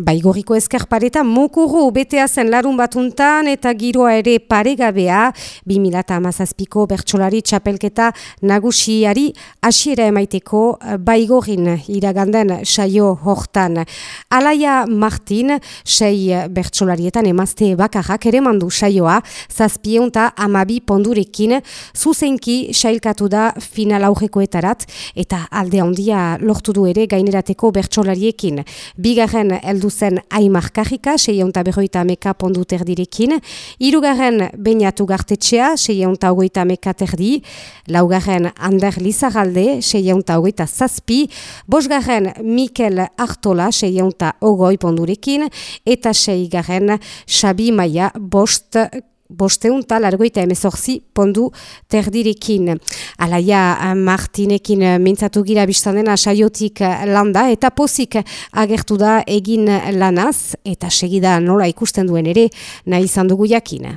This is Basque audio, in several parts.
Baigoriko eskerpareta mokuru betea zen larun batuntan eta giroa ere paregabea 2008ko bertsolari txapelketa nagusiari asiera emaiteko eh, baigorin iraganden saio hortan. Alaia Martin, sei bertsolarietan emazte bakarrak ere mandu saioa, zazpieunta amabi pondurekin, zuzenki sailkatu da final aurrekoetarat eta alde handia lortu du ere gainerateko bertsolariekin. Bigarren eldu zen Aimar Kajika, seionta berroita ameka pondu terdirekin, irugarren Beñatu Gartetxea, seionta ogoita ameka terdi, laugarren Ander Lizagalde, seionta ogoita zazpi, bosgarren Mikel Artola, seionta ogoi pondurekin, eta seigarren Xabi Maia, bost bosteun tal argoita emezorzi pondu terdirekin. Alaia Martinekin eh, mintzatu gira biztandena saiotik eh, landa eta pozik agertu da egin lanaz eta segida nola ikusten duen ere nahi izan dugu jakin.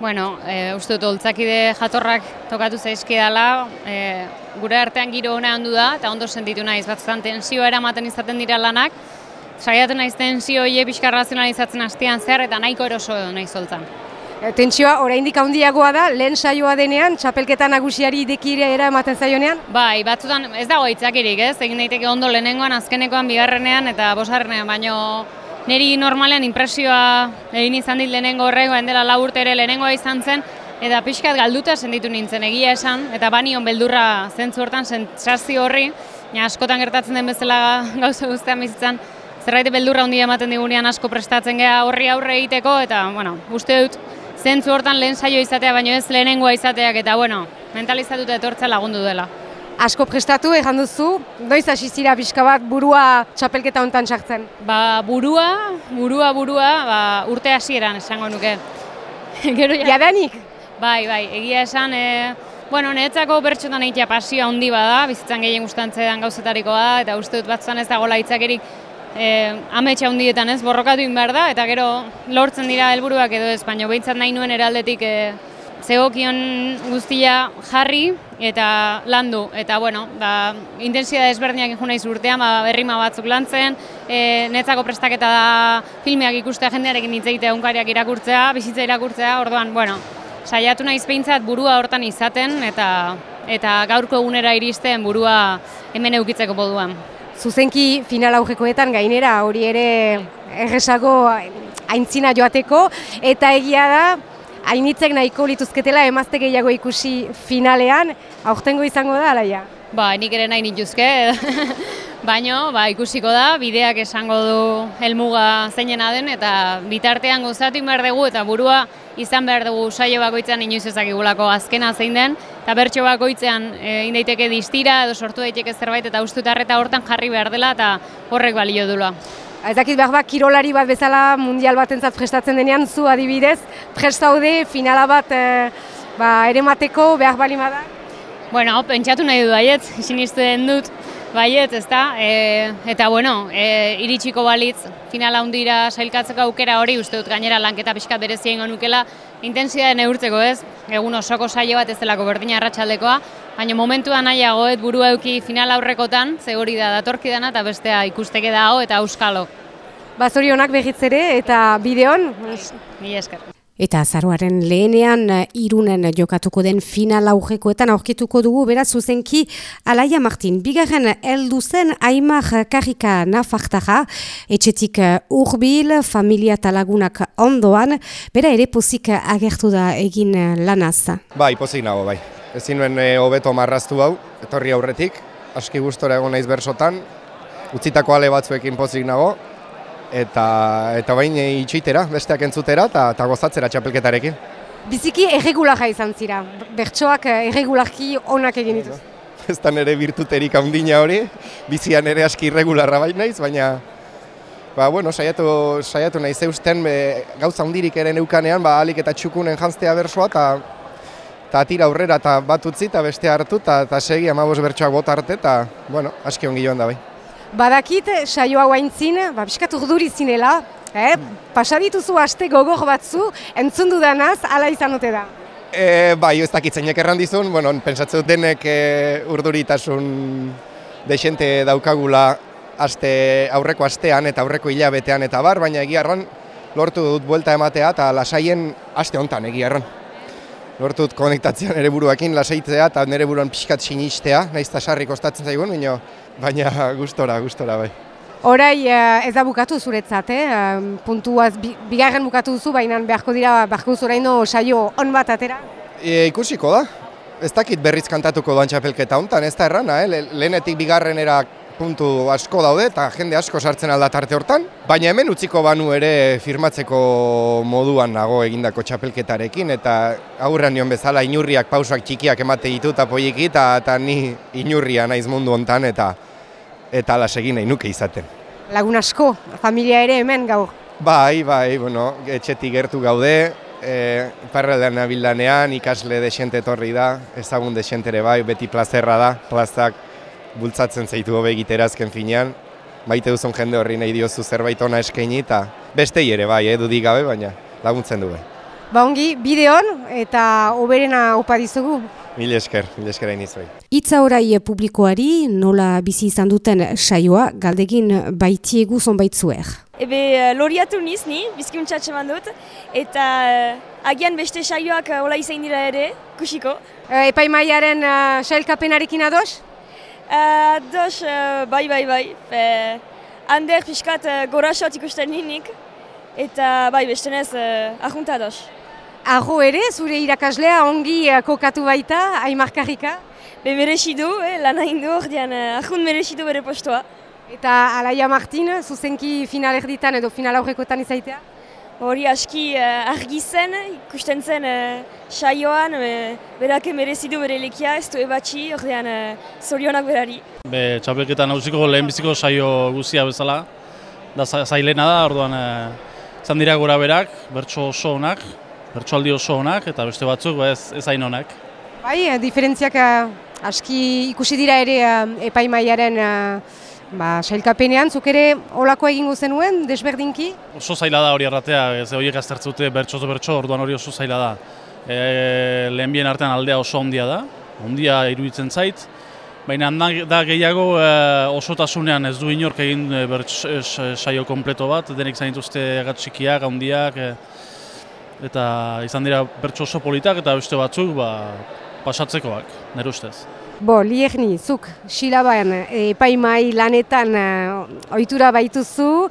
Bueno, e, uste dut oltzakide jatorrak tokatu zaizki e, gure artean giro hona handu da eta ondo sentitu naiz batzutan tensioa eramaten izaten dira lanak, saiatzen naiz tensio hie pixka razionalizatzen hastian zer eta nahiko eroso naiz zoltzan. Eh, tentsioa oraindik handiagoa da, lehen saioa denean, txapelketa nagusiari dekire era ematen zaionean? Bai, batzutan ez dago itzakirik, ez? Egin daiteke ondo lehenengoan, azkenekoan, bigarrenean eta bosgarrenean, baino niri normalean impresioa egin izan dit lehenengo horrego, dela laburte ere lehenengoa izan zen, eta pixkat galduta senditu nintzen egia esan, eta banion beldurra zentzu hortan sentsazio horri, ja, askotan gertatzen den bezala gauza guztean bizitzan, zerbait beldurra handia ematen digunean asko prestatzen gea horri aurre egiteko, eta, bueno, uste dut, zentzu hortan lehen saio izatea, baino ez lehenengoa izateak, eta bueno, mentalizatuta etortza lagundu dela. Asko prestatu, egan duzu, doiz hasi zira pixka bat burua txapelketa hontan sartzen? Ba, burua, burua, burua, ba, urte hasieran esango nuke. Gero ja... Jadanik? Bai, bai, egia esan, e, bueno, niretzako bertxotan egitea pasioa handi bada, bizitzan gehien guztantzea gauzetarikoa eta uste dut batzan ez dagoela itzakerik e, ametsa hundietan ez, borrokatu behar da, eta gero lortzen dira helburuak edo ez, baina behintzat nahi nuen eraldetik e, zegokion guztia jarri eta landu. Eta bueno, ba, intensia desberdinak ikun naiz urtean, ba, berrima batzuk lantzen, e, netzako prestaketa da filmeak ikustea jendearekin hitz egitea unkariak irakurtzea, bizitza irakurtzea, orduan, bueno, saiatu naiz behintzat burua hortan izaten, eta eta gaurko egunera iristen burua hemen eukitzeko moduan zuzenki final aurrekoetan gainera hori ere erresago aintzina joateko eta egia da hainitzek nahiko lituzketela emazte gehiago ikusi finalean. Aurtengo izango da alaia. Ba, nik ere nahi nituzke, baino ba, ikusiko da, bideak esango du helmuga zeinena den, eta bitartean gozatu behar dugu, eta burua izan behar dugu saio bakoitzean inoiz ezakigulako azkena zein den, eta bertso bakoitzean e, indaiteke distira, edo sortu daiteke zerbait, eta uste eta hortan jarri behar dela, eta horrek balio dula. Ez dakit behar bat, kirolari bat bezala mundial bat entzat prestatzen denean, zu adibidez, prestaude finala bat e, ba, ere mateko behar bali da? Bueno, pentsatu nahi du baiet, sinistu den dut, baiet, ez da? E, eta, bueno, e, iritsiko balitz, finala hundira sailkatzeko aukera hori, uste dut gainera lanketa pixka berezia ingo nukela, intensia den eurtzeko ez, egun osoko saio bat ez delako berdina arratsaldekoa, baina momentuan nahiagoet burua eduki final aurrekotan, ze hori da datorki dana eta bestea ikusteke dago eta euskalo. Bazorionak behitzere eta bideon? Ni esker. Eta azaruaren lehenean eh, irunen jokatuko den final aurrekoetan aurkituko dugu, beraz zuzenki Alaia Martin. Bigarren heldu zen Aimar Karika nafartaja, etxetik eh, urbil, familia talagunak ondoan, bera ere pozik agertu da egin eh, lanaz. Bai, pozik nago, bai. Ezin nuen hobeto marraztu hau, etorri aurretik, aski gustora egon naiz bersotan, utzitako ale batzuekin pozik nago, eta eta bain itxitera, besteak entzutera eta eta gozatzera txapelketarekin. Biziki erregularra izan zira, bertsoak eh, erregularki onak egin dituz. Ez da nire virtuterik handina hori, bizian ere aski irregularra baina naiz, baina ba, bueno, saiatu, saiatu nahi zeusten be, gauza handirik ere neukanean, ba, alik eta txukunen jantztea bersoa, eta eta tira aurrera eta bat utzi eta beste hartu eta segi amabos bertsoak bota arte eta bueno, aski ongi joan da bai. Badakit, saio hau haintzin, ba, biskat urduri zinela, eh? pasadituzu aste gogor batzu, entzundu danaz, ala izan dute da. E, bai, ez dakitzainek errandizun, bueno, pensatzen denek e, urduritasun desente daukagula aste, aurreko astean eta aurreko hilabetean eta bar, baina egia erran lortu dut buelta ematea eta lasaien aste hontan egia erran. Lortu dut konektatzean nire buruakin lasaitzea eta nire buruan pixkat sinistea, nahiz eta sarri kostatzen zaigun, baina, baina gustora, gustora bai. Horai ez da bukatu zuretzat, eh? puntuaz bigarren bukatu duzu, baina beharko dira, beharko duzu oraino saio on bat atera? E, ikusiko da, ez dakit berriz kantatuko doan txapelketa hontan, ez da errana, eh? lehenetik bigarrenera puntu asko daude eta jende asko sartzen alda tarte hortan. Baina hemen utziko banu ere firmatzeko moduan nago egindako txapelketarekin eta aurrean nion bezala inurriak pausak txikiak emate ditu eta poieki eta ni inurria naiz mundu hontan eta eta las egin nahi nuke izaten. Lagun asko, familia ere hemen gaur. Bai, bai, bueno, etxetik gertu gaude, e, parraldean nabildanean, ikasle desente etorri da, ezagun desente ere bai, beti plazerra da, plazak bultzatzen zaitu hobe egitera azken finean, maite duzun jende horri nahi diozu zerbait ona eskaini eta beste ere bai, eh, dudik gabe, baina laguntzen du bai. Ba ongi, bideon eta oberena opa dizugu. Mil esker, mil esker hain izbai. Itza orai publikoari nola bizi izan duten saioa galdegin baitiegu zonbait zuer. Ebe uh, loriatu niz ni, bizkiuntza man dut, eta uh, agian beste saioak uh, ola izan dira ere, kusiko. Uh, Epaimaiaren uh, sailkapenarekin ados? Dos, uh, bai, bai, bai. Fe, ander pixkat gorasot ikusten ninik, eta bai, bestenez, ahunta dos. Arro ere, zure irakaslea ongi kokatu baita, aimarkarrika? Be merexidu, eh, lan hain du ordean, ahun merexidu bere postoa. Eta Alaia Martin, zuzenki final erditan edo final aurrekotan izaitea? Hori aski uh, argi zen, ikusten zen uh, saioan, uh, berak merezidu bere lekia, ez du ebatxi, ordean uh, zorionak berari. Be, txapelketan hausiko lehenbiziko saio guzia bezala, da zailena da, orduan izan dira gora berak, bertso oso honak, bertso aldi oso honak, eta beste batzuk ba, ez, ez hain honak. Bai, diferentziak aski ikusi dira ere epaimaiaren Ba, sailkapenean, zuk ere olako egingo zenuen, desberdinki? Oso zaila da hori erratea, ez horiek aztertzute bertso bertso, orduan hori oso zaila da. E, lehenbien artean aldea oso ondia da, ondia iruditzen zait, baina da gehiago e, osotasunean ez du inork egin e, bertso saio kompleto bat, denek zain dituzte agatxikiak, ondiak, e, eta izan dira bertso oso politak eta beste batzuk ba, pasatzekoak, nire ustez. Bo, liegni, zuk, silaban, epaimai lanetan uh, ohitura baituzu,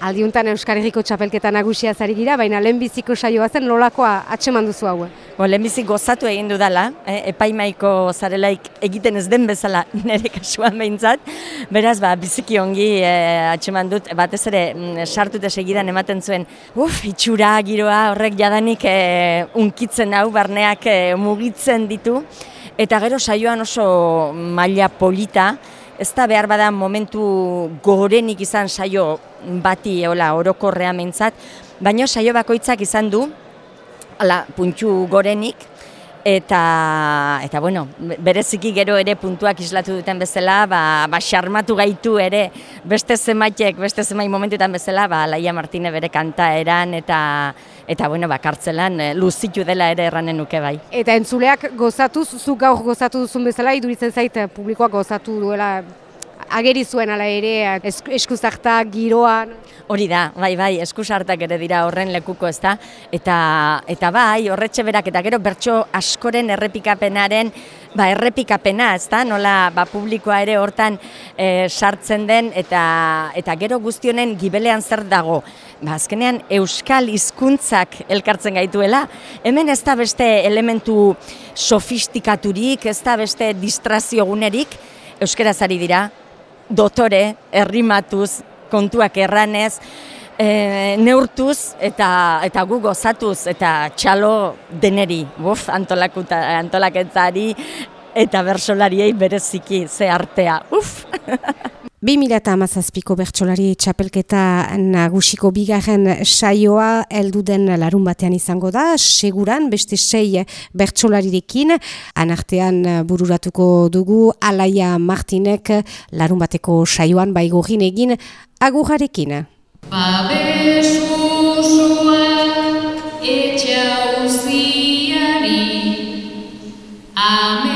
aldiuntan Euskal Herriko txapelketa nagusia zari gira, baina lehenbiziko saioa zen nolakoa atseman duzu hau? Bo, lehenbizik gozatu egin dudala, eh, epaimaiko zarelaik egiten ez den bezala nire kasuan behintzat. Beraz, ba, biziki ongi eh, atseman dut, batez ere, mm, sartute segidan ematen zuen, uf, itxura, giroa, horrek jadanik eh, unkitzen hau, barneak eh, mugitzen ditu. Eta gero saioan oso maila polita, ez da behar bada momentu gorenik izan saio bati hola, orokorrea mentzat, baina saio bakoitzak izan du, ala, puntxu gorenik, eta, eta bueno, bereziki gero ere puntuak islatu duten bezala, ba, ba xarmatu gaitu ere beste zemaitek, beste zemai momentuetan bezala, ba, Laia Martine bere kanta eran, eta, eta bueno, ba, kartzelan eh, luzitu dela ere erranen nuke bai. Eta entzuleak gozatuz, zu gaur gozatu duzun bezala, iduritzen zait eh, publikoak gozatu duela ageri zuen ala ere eskuzarta giroan. Hori da, bai, bai, eskusartak ere dira horren lekuko ez da. Eta, eta bai, horretxe berak eta gero bertso askoren errepikapenaren ba, errepikapena, ez da, nola ba, publikoa ere hortan e, sartzen den eta, eta gero guztionen gibelean zer dago. Ba, azkenean euskal hizkuntzak elkartzen gaituela, hemen ez da beste elementu sofistikaturik, ez da beste distrazio gunerik, euskeraz ari dira, dotore, errimatuz, kontuak erranez, e, neurtuz eta eta gu gozatuz eta txalo deneri, buf, antolakuta, antolaketzari eta bersolariei bereziki ze artea, uf! 2008ko bertsolari txapelketa nagusiko bigarren saioa heldu den larun batean izango da, seguran beste sei bertsolarirekin, anartean bururatuko dugu Alaia Martinek larun bateko saioan baigogin egin agurrarekin. Babesu amets haundita